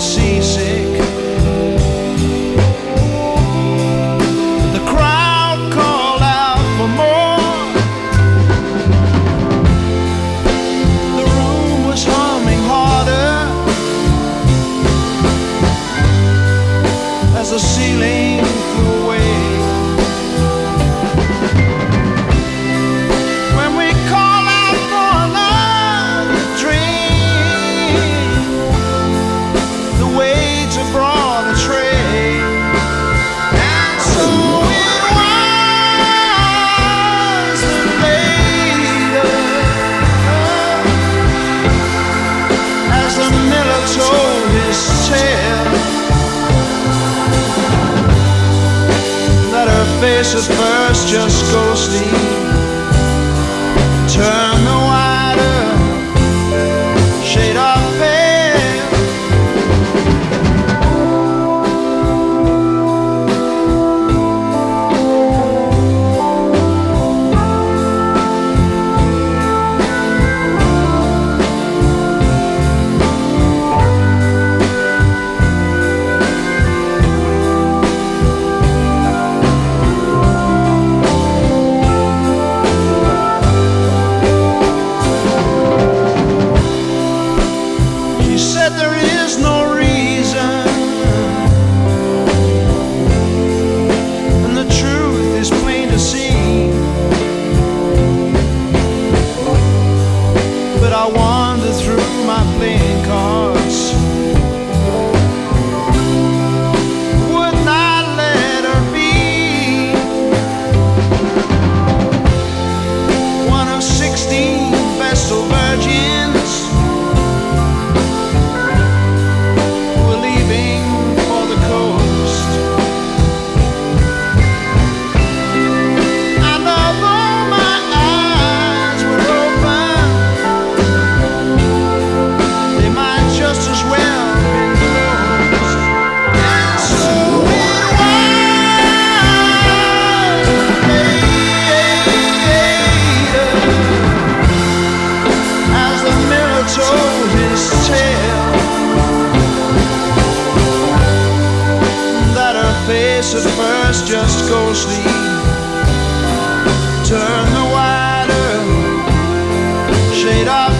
see kiss at first, just go sleep. Turn face at first, just go sleep. Turn the wider shade off.